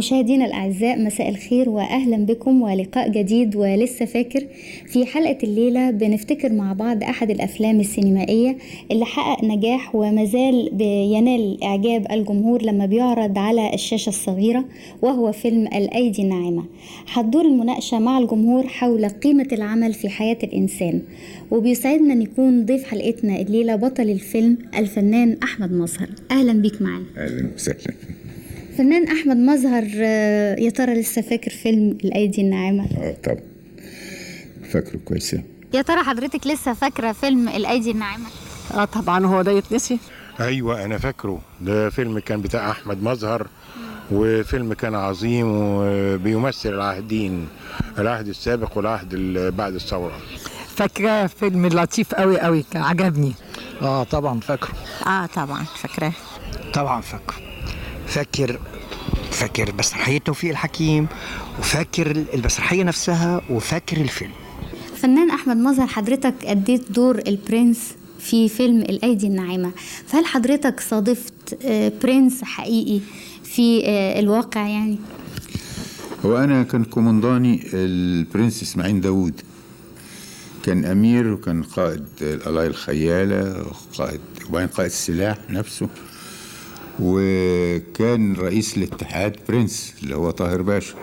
مشاهدينا الأعزاء مساء الخير وأهلا بكم ولقاء جديد ولسه فاكر في حلقة الليلة بنفتكر مع بعض أحد الأفلام السينمائية اللي حقق نجاح ومازال بينال إعجاب الجمهور لما بيعرض على الشاشة الصغيرة وهو فيلم الأيدي الناعمة. هتدور المناقشة مع الجمهور حول قيمة العمل في حياة الإنسان وبيسعدنا أن يكون ضيف حلقتنا الليلة بطل الفيلم الفنان أحمد مظهر. أهلا بيك معانا. أهلا وسهلا. فنان أحمد مظهر آه، يا ترى لسه فاكر فيلم الأيدي الناعمة؟ آه طبعا فاكره كويس أوي. يا ترى حضرتك لسه فاكرة فيلم الأيدي الناعمة؟ آه طبعا هو ده يتنسي؟ أيوه أنا فاكره. ده فيلم كان بتاع أحمد مظهر وفيلم كان عظيم وبيمثل العهدين العهد السابق والعهد ال- بعد الثورة. فاكرة فيلم لطيف قوي قوي كان عجبني؟ آه طبعا فاكره. آه طبعا فاكراه. طبعا فاكره. فاكر فاكر مسرحية توفيق الحكيم وفاكر المسرحية نفسها وفاكر الفيلم. فنان أحمد مظهر حضرتك أديت دور البرنس في فيلم الأيدي الناعمة. فهل حضرتك صادفت آه، برنس حقيقي في آه، الواقع يعني؟ هو أنا كان كومنداني البرنس إسماعيل داوود. كان أمير وكان قائد القلايا الخيالة وقائد وبعدين قائد السلاح نفسه. وكان رئيس الاتحاد برنس اللي هو طاهر باشا.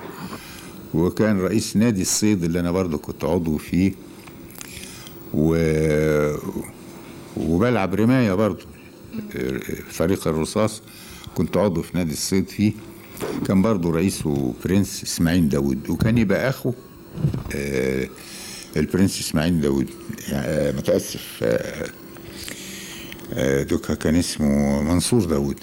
وكان رئيس نادي الصيد اللي أنا برضه كنت عضو فيه. و... وبلعب رماية برضه. فريق الرصاص كنت عضو في نادي الصيد فيه. كان برضه رئيسه برنس إسماعيل داوود. وكان يبقى أخو آه، البرنس إسماعيل داوود. آه، متأسف. آه، آه، دوكا كان اسمه منصور داوود.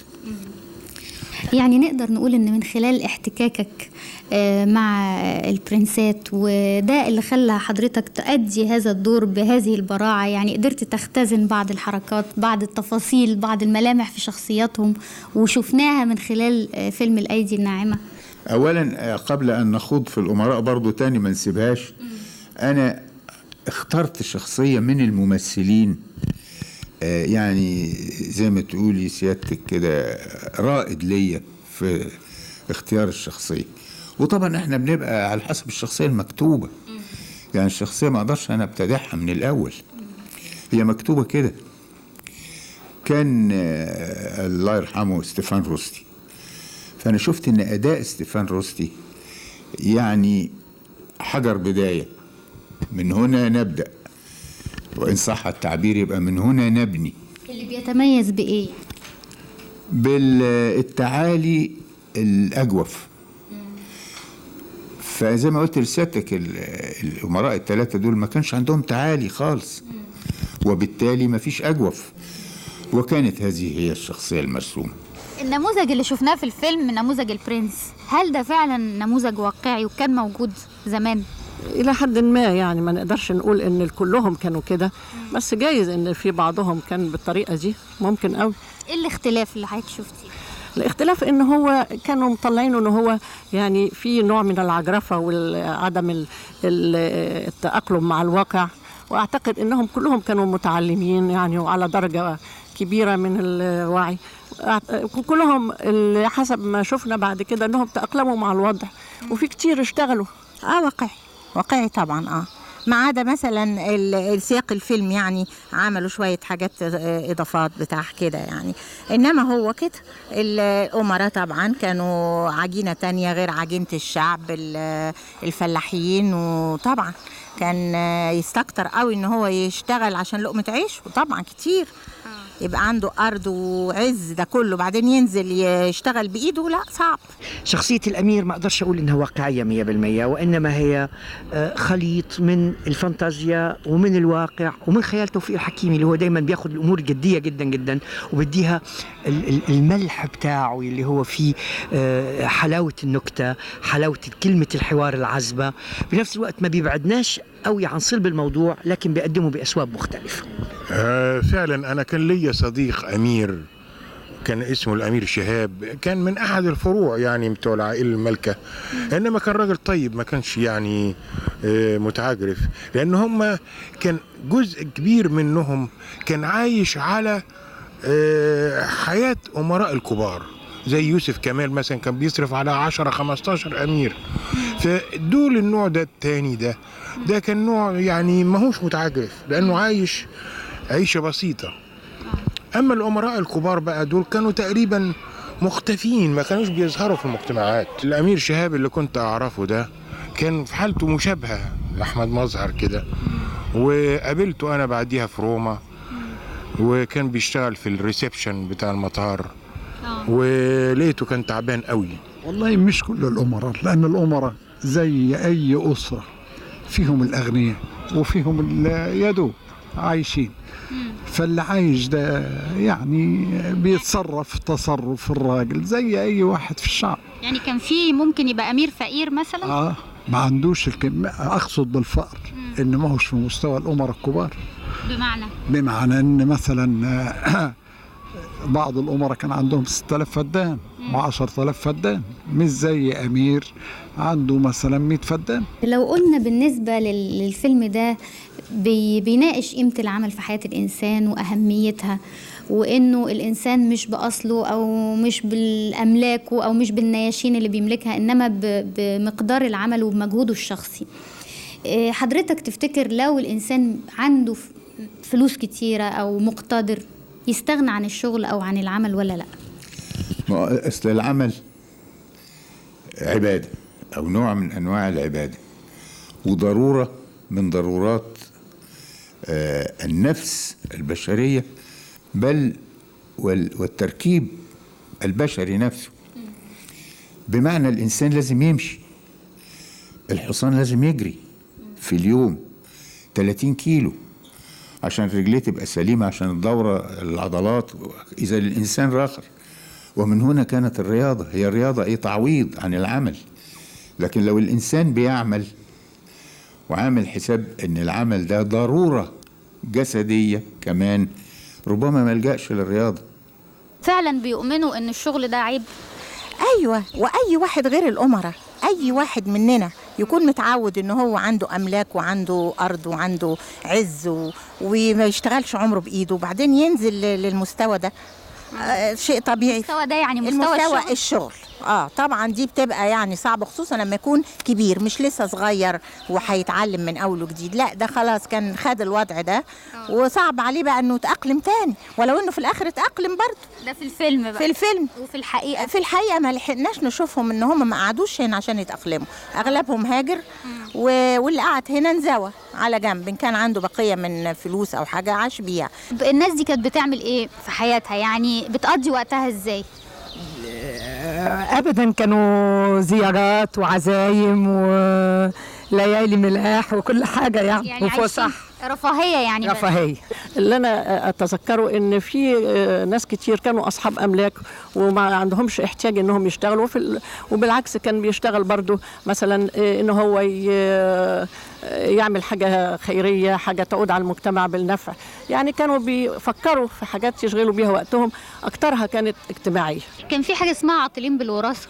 يعني نقدر نقول إن من خلال احتكاكك آه، مع البرنسات وده اللي خلى حضرتك تأدي هذا الدور بهذه البراعة. يعني قدرت تختزن بعض الحركات بعض التفاصيل بعض الملامح في شخصياتهم وشفناها من خلال آه، فيلم الأيدي الناعمة. اولا آه، قبل أن نخوض في الأمراء برضو تاني ما نسيبهاش. أنا اخترت شخصية من الممثلين. يعني زي ما تقولي سيادتك كده رائد ليا في اختيار الشخصية. وطبعا إحنا بنبقى على حسب الشخصية المكتوبة. يعني الشخصية ما أقدرش أنا ابتدعها من الأول. هي مكتوبة كده. كان آه، الله يرحمه ستيفان روستي. فأنا شفت إن أداء ستيفان روستي يعني حجر بداية. من هنا نبدأ. وإن صح التعبير يبقى من هنا نبني. اللي بيتميز بإيه؟ بالتعالي الأجوف. فزي ما قلت لسيادتك ال- الأمراء الثلاثه دول ما كانش عندهم تعالي خالص. وبالتالي ما فيش أجوف. وكانت هذه هي الشخصية المرسومة. النموذج اللي شفناه في الفيلم نموذج البرنس. هل ده فعلا نموذج واقعي وكان موجود زمان؟ إلى حد ما يعني ما نقدرش نقول إن كلهم كانوا كده بس جايز إن في بعضهم كان بالطريقة دي ممكن قوي إيه الاختلاف اللي حضرتك شفتيه؟ الاختلاف إن هو كانوا مطلعينه إن هو يعني في نوع من العجرفة وعدم ال- ال- التأقلم مع الواقع. وأعتقد إنهم كلهم كانوا متعلمين يعني وعلى درجة كبيرة من الوعي. كلهم حسب ما شفنا بعد كده إنهم تأقلموا مع الوضع. وفي كتير اشتغلوا واقعي واقعي طبعا آه. ما عدا مثلا السياق الفيلم يعني عملوا شوية حاجات آه، إضافات بتاع كده يعني. إنما هو كده. الأمراء طبعا كانوا عجينة تانية غير عجينة الشعب ال- الفلاحين وطبعا كان آه، يستكتر قوي إن هو يشتغل عشان لقمة عيش وطبعا كتير. يبقى عنده أرض وعز ده كله بعدين ينزل يشتغل بإيده لا صعب. شخصية الأمير ما أقدرش أقول إنها واقعية مية بالمية وإنما هي آه، خليط من الفانتازيا ومن الواقع ومن خيال توفيق الحكيمي اللي هو دايما بياخد الأمور جدية جدا جدا وبيديها ال- ال- الملح بتاعه اللي هو فيه آه، حلاوة النكتة حلاوة كلمة الحوار العذبة بنفس الوقت ما بيبعدناش قوي عن صلب الموضوع لكن بيقدمه بأسواق مختلفة. آه فعلا أنا كان ليا صديق أمير كان اسمه الأمير شهاب كان من أحد الفروع يعني بتوع العائلة المالكه إنما كان راجل طيب ما كانش يعني آه متعجرف. لأن هم كان جزء كبير منهم كان عايش على آه حياة أمراء الكبار زي يوسف كمال مثلا كان بيصرف على 10 15 أمير. فدول النوع ده التاني ده ده كان نوع يعني ماهوش متعجرف لأنه عايش عيشة بسيطة. أما الأمراء الكبار بقى دول كانوا تقريبا مختفين ما كانوش بيظهروا في المجتمعات. الأمير شهاب اللي كنت أعرفه ده كان في حالته مشابهة لأحمد مظهر كده. وقابلته أنا بعديها في روما. وكان بيشتغل في الريسبشن بتاع المطار. ولقيته كان تعبان قوي. والله مش كل الأمراء لأن الأمراء زي أي أسرة فيهم الأغنياء وفيهم اللي يدوب. عايشين. فاللي عايش ده يعني بيتصرف تصرف الراجل زي أي واحد في الشعب. يعني كان في ممكن يبقى أمير فقير مثلا؟ آه ما عندوش الكم أقصد بالفقر إن ما هوش في مستوى الأمراء الكبار. بمعنى؟ بمعنى إن مثلا آه، بعض الأمراء كان عندهم 6000 فدان و10000 فدان مش زي أمير عنده مثلا 100 فدان. لو قلنا بالنسبة لل- للفيلم ده بي بيناقش قيمة العمل في حياة الإنسان وأهميتها وإنه الإنسان مش بأصله أو مش بالأملاكه أو مش بالنياشين اللي بيملكها إنما بمقدار العمل وبمجهوده الشخصي. إيه، حضرتك تفتكر لو الإنسان عنده فلوس كتيرة أو مقتدر يستغنى عن الشغل أو عن العمل ولا هو أصل العمل عبادة أو نوع من أنواع العبادة وضرورة من ضرورات آه، النفس البشرية بل وال- والتركيب البشري نفسه. بمعنى الإنسان لازم يمشي الحصان لازم يجري في اليوم 30 كيلو. عشان رجليه تبقى سليمة عشان الدورة العضلات. إذا الإنسان راخر ومن هنا كانت الرياضة. هي الرياضة أي تعويض عن العمل. لكن لو الإنسان بيعمل وعامل حساب أن العمل ده ضرورة جسدية كمان ربما ما يلجأش للرياضة. فعلا بيؤمنوا إن الشغل ده عيب؟ أيوه وأي واحد غير الأمراء. أي واحد مننا يكون متعود ان هو عنده أملاك وعنده أرض وعنده عز و... وما يشتغلش عمره بإيده وبعدين ينزل للمستوى ده. آه شيء طبيعي. المستوى ده يعني مستوى المستوى الشغل؟ الشغل. آه طبعا دي بتبقى يعني صعبة خصوصا لما يكون كبير مش لسه صغير وهيتعلم من أول وجديد. لا ده خلاص كان خد الوضع ده. وصعب عليه بقى إنه يتأقلم تاني ولو إنه في الآخر اتاقلم برضه. ده في الفيلم بقى. في الفيلم. وفي الحقيقة. في الحقيقة ما لحقناش نشوفهم إن هم ما قعدوش هنا عشان يتأقلموا. أغلبهم هاجر و... واللي قعد هنا انزوى على جنب إن كان عنده بقية من فلوس أو حاجة عاش بيها. الناس دي كانت بتعمل إيه في حياتها؟ يعني بتقضي وقتها إزاي؟ ابدا كانوا زيارات وعزايم وليالي ملاح وكل حاجة يعني, يعني وفسح. رفاهية يعني. رفاهية. اللي أنا أتذكره إن في آه، ناس كتير كانوا أصحاب أملاك وما عندهمش احتياج إنهم يشتغلوا في ال- وبالعكس كان بيشتغل برضه مثلا آه، إن هو ي- آه، يعمل حاجة خيرية حاجة تعود على المجتمع بالنفع. يعني كانوا بيفكروا في حاجات يشغلوا بيها وقتهم. أكترها كانت اجتماعية. كان في حاجة اسمها عاطلين بالوراثة.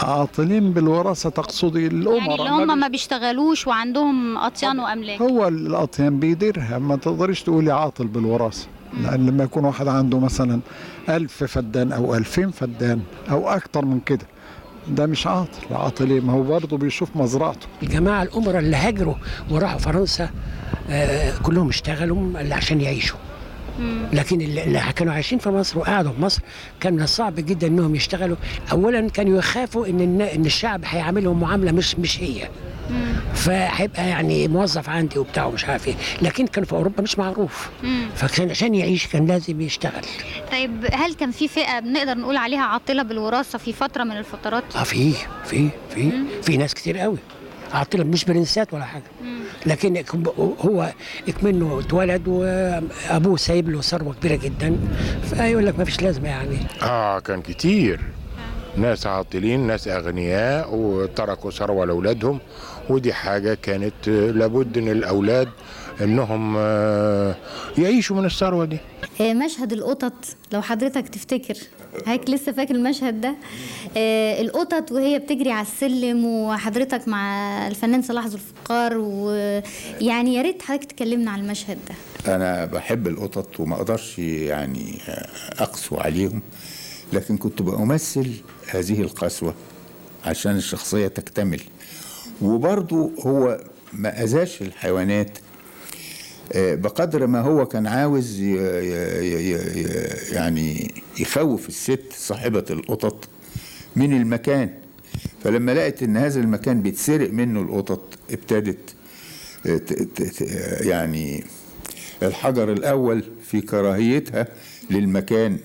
عاطلين بالوراثة تقصدي الأمراء يعني اللي هم ما بيشتغلوش وعندهم أطيان وأملاك. هو الأطيان بيديرها. ما تقدريش تقولي عاطل بالوراثة. لأن لما يكون واحد عنده مثلا ألف فدان أو ألفين فدان أو أكتر من كده ده مش عاطل. عاطل إيه ما هو برضه بيشوف مزرعته. الجماعة الأمراء اللي هاجروا وراحوا فرنسا آه، كلهم اشتغلوا عشان يعيشوا. لكن اللي كانوا عايشين في مصر وقعدوا في مصر كان من الصعب جدا إنهم يشتغلوا. اولا كانوا يخافوا إن إن الشعب هيعاملهم معاملة مش مش هي. فهيبقى يعني موظف عندي وبتاع ومش عارف إيه. لكن كان في أوروبا مش معروف. فكان عشان يعيش كان لازم يشتغل. طيب هل كان في فئة بنقدر نقول عليها عاطلة بالوراثة في فترة من الفترات؟ آه في في في في ناس كتير قوي. عاطله مش برنسات ولا حاجة. لكن هو إكمنه اتولد وأبوه سايب له ثروة كبيرة جدا. فيقول لك ما فيش لازمة يعني. آه كان كتير. ناس عاطلين ناس أغنياء وتركوا ثروة لأولادهم. ودي حاجة كانت لابد إن الأولاد انهم آه، يعيشوا من الثروة دي. آه، مشهد القطط لو حضرتك تفتكر. هيك لسه فاكر المشهد ده. آه، القطط وهي بتجري على السلم وحضرتك مع الفنان صلاح ذو الفقار ويعني يا ريت حضرتك تكلمنا عن المشهد ده. أنا بحب القطط وما أقدرش يعني أقسو عليهم لكن كنت بأمثل هذه القسوة عشان الشخصية تكتمل. وبرضو هو ما أذاش الحيوانات بقدر ما هو كان عاوز يعني يخوف الست صاحبة القطط من المكان. فلما لقت إن هذا المكان بيتسرق منه القطط ابتدت آه، ت- يعني الحجر الأول في كراهيتها للمكان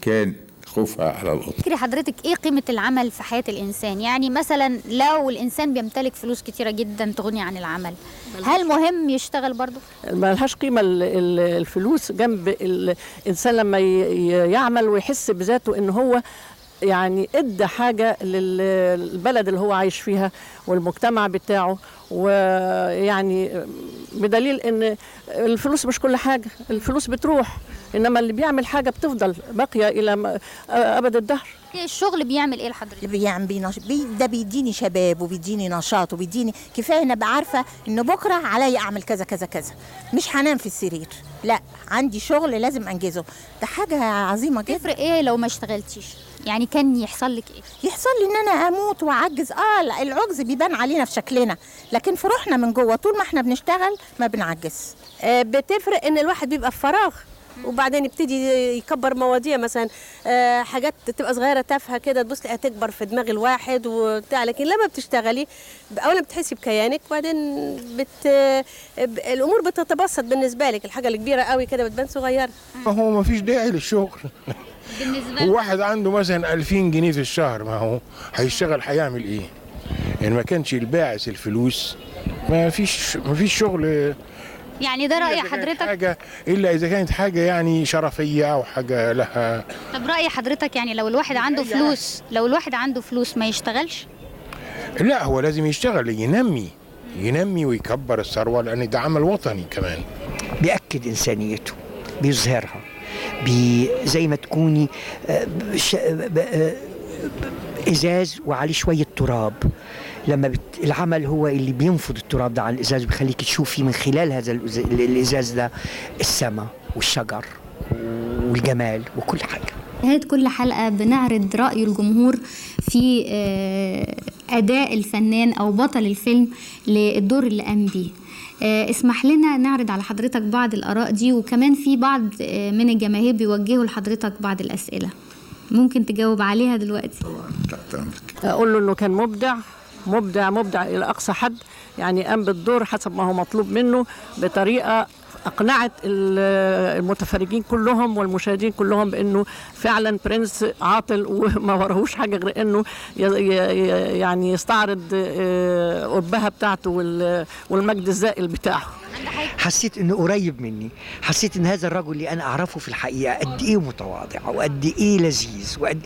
كان خوفها على القطط فكري حضرتك إيه قيمة العمل في حياة الإنسان؟ يعني مثلا لو الإنسان بيمتلك فلوس كتيرة جدا تغني عن العمل هل مهم يشتغل برضه؟ ما لهاش قيمة ال- ال- الفلوس جنب الإنسان لما يعمل ويحس بذاته إن هو يعني ادى حاجة للبلد اللي هو عايش فيها والمجتمع بتاعه ويعني بدليل إن الفلوس مش كل حاجة الفلوس بتروح. إنما اللي بيعمل حاجة بتفضل باقية إلى أبد الدهر. الشغل بيعمل إيه لحضرتك؟ بيعمل بينش... بي... ده بيديني شباب وبيديني نشاط وبيديني كفاية أنا عارفة ان بكرة عليا أعمل كذا كذا كذا. مش هنام في السرير. لا عندي شغل لازم أنجزه. ده حاجة عظيمة جدا. تفرق إيه لو ما اشتغلتيش؟ يعني كان يحصل لك إيه؟ يحصل لي إن أنا أموت وأعجز. آه لا العجز بيبان علينا في شكلنا. لكن في روحنا من جوه طول ما إحنا بنشتغل ما بنعجز. آه، بتفرق إن الواحد بيبقى في فراغ. وبعدين يبتدي يكبر مواضيع مثلا آه، حاجات تبقى صغيرة تافهة كده تبص تلاقيها تكبر في دماغ الواحد وبتاع. لكن لما بتشتغلي اولا بتحسي بكيانك وبعدين بت الأمور بتتبسط بالنسبة لك. الحاجة الكبيره قوي كده بتبان صغيرة. ما هو ما فيش داعي للشغل. بالنسبة هو واحد عنده مثلا 2000 جنيه في الشهر ما هو هيشتغل هيعمل إيه؟ ان ما كانش الباعث الفلوس. ما فيش ما فيش شغل يعني ده رأي إلا إذا كانت حضرتك؟ حاجة إلا إذا كانت حاجة يعني شرفية أو حاجة لها. طب رأي حضرتك يعني لو الواحد عنده فلوس لو الواحد عنده فلوس ما يشتغلش؟ لا هو لازم يشتغل ينمي ينمي ويكبر الثروة لأن ده عمل وطني كمان. بيأكد إنسانيته بيظهرها بي زي ما تكوني آه، ش- ب- آه، إزاز وعليه شوية تراب. لما بت... العمل هو اللي بينفض التراب ده على الإزاز بيخليك تشوفي من خلال هذا الإز- الإزاز ده السماء والشجر والجمال وكل حاجة. نهاية كل حلقة بنعرض رأي الجمهور في آه، أداء الفنان أو بطل الفيلم للدور اللي قام بيه. آه، اسمح لنا نعرض على حضرتك بعض الآراء دي وكمان في بعض آه، من الجماهير بيوجهوا لحضرتك بعض الأسئلة. ممكن تجاوب عليها دلوقتي. أقول له إنه كان مبدع. مبدع مبدع إلى أقصى حد يعني قام بالدور حسب ما هو مطلوب منه بطريقة أقنعت ال- المتفرجين كلهم والمشاهدين كلهم بأنه فعلا برنس عاطل وما وراهوش حاجة غير إنه يعني يستعرض آه، قبها بتاعته وال- والمجد الزائل بتاعه. حسيت إنه قريب مني. حسيت إن هذا الرجل اللي أنا أعرفه في الحقيقة قد إيه متواضع وقد إيه لذيذ وقد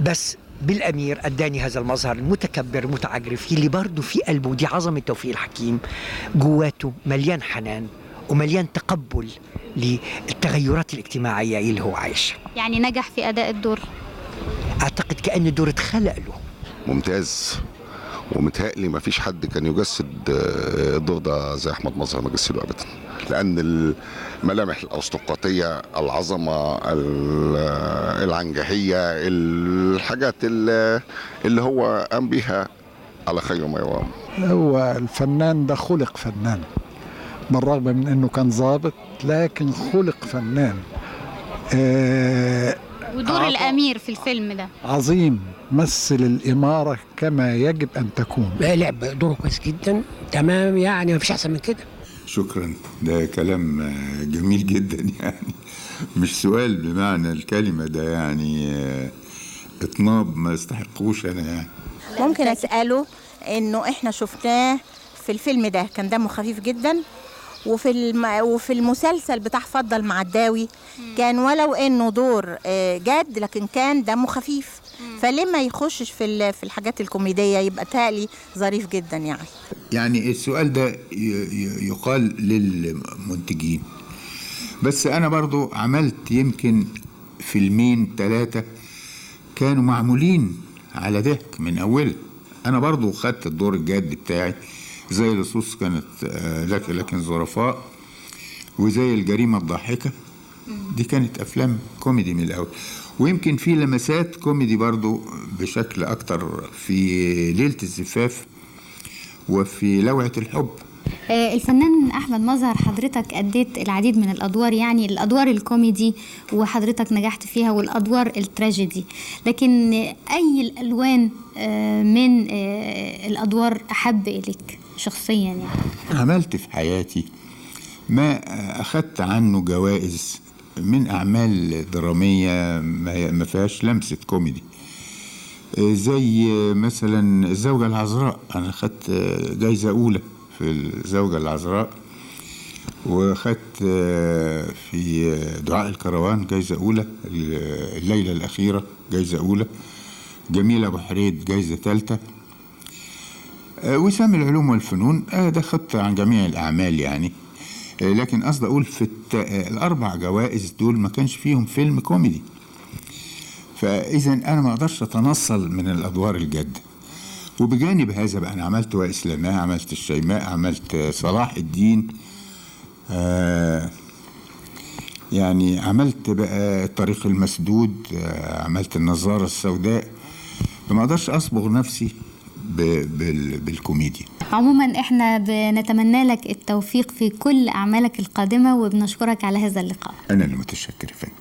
بس بالأمير أداني هذا المظهر المتكبر المتعجرف اللي برضه في قلبه ودي عظمة توفيق الحكيم جواته مليان حنان ومليان تقبل للتغيرات الاجتماعية اللي هو عايشها. يعني نجح في أداء الدور؟ أعتقد كأن الدور اتخلق له. ممتاز. ومتهيألي ما فيش حد كان يجسد آه، الدور ده زي أحمد مظهر ما جسده ابدا. لأن الملامح الأرستقراطية العظمة ال- آه، العنجهية الحاجات اللي اللي هو قام بيها على خير ما يرام. هو الفنان ده خلق فنان بالرغم من إنه كان ظابط لكن خلق فنان. آه ودور عطا. الأمير في الفيلم ده. عظيم. مثل الإمارة كما يجب أن تكون. لعب دوره كويس جدا. تمام يعني ما فيش أحسن من كده. شكرا. ده كلام جميل جدا يعني. مش سؤال بمعنى الكلمة ده يعني. اطناب ما يستحقوش أنا يعني. ممكن أسأله إنه إحنا شفناه في الفيلم ده. كان دمه خفيف جدا. وفي الم... وفي المسلسل بتاع فضل مع الداوي كان ولو إنه دور آه، جاد لكن كان دمه خفيف. فليه ما يخشش في ال- في الحاجات الكوميدية؟ يبقى تالي ظريف جدا يعني. يعني السؤال ده يقال للمنتجين. بس أنا برضو عملت يمكن فيلمين ثلاثة كانوا معمولين على ضحك من أوله. أنا برضو خدت الدور الجاد بتاعي. زي لصوص كانت آه، لكن لكن ظرفاء وزي الجريمة الضاحكة. دي كانت أفلام كوميدي من الأول. ويمكن في لمسات كوميدي برضو بشكل أكتر في ليلة الزفاف وفي لوعة الحب. آه، الفنان أحمد مظهر حضرتك أديت العديد من الأدوار يعني الأدوار الكوميدي وحضرتك نجحت فيها والأدوار التراجيدي. لكن أي الألوان آه، من الأدوار أحب إليك؟ شخصيا يعني. عملت في حياتي ما أخدت عنه جوائز من أعمال درامية ما فيهاش لمسة كوميدي. زي مثلا الزوجة العذراء أنا آه، جايزة أولى في الزوجة العذراء آه، في دعاء الكروان جايزة أولى الليلة الأخيرة جايزة أولى جميلة أبو حريد جايزة ثالثة وسام العلوم والفنون آه، ده خط عن جميع الأعمال يعني آه، لكن قصدي أقول في. آه، الأربع جوائز دول ما كانش فيهم فيلم كوميدي فإذا أنا ما أقدرش أتنصل من الأدوار الجد وبجانب هذا بقى أنا عملت وإسلاماه عملت الشيماء عملت آه، صلاح الدين آه يعني عملت بقى الطريق المسدود آه عملت النظارة السوداء فما أقدرش أصبغ نفسي. بالكوميديا. عموما إحنا بنتمنى لك التوفيق في كل أعمالك القادمة وبنشكرك على هذا اللقاء. أنا اللي متشكر فندم.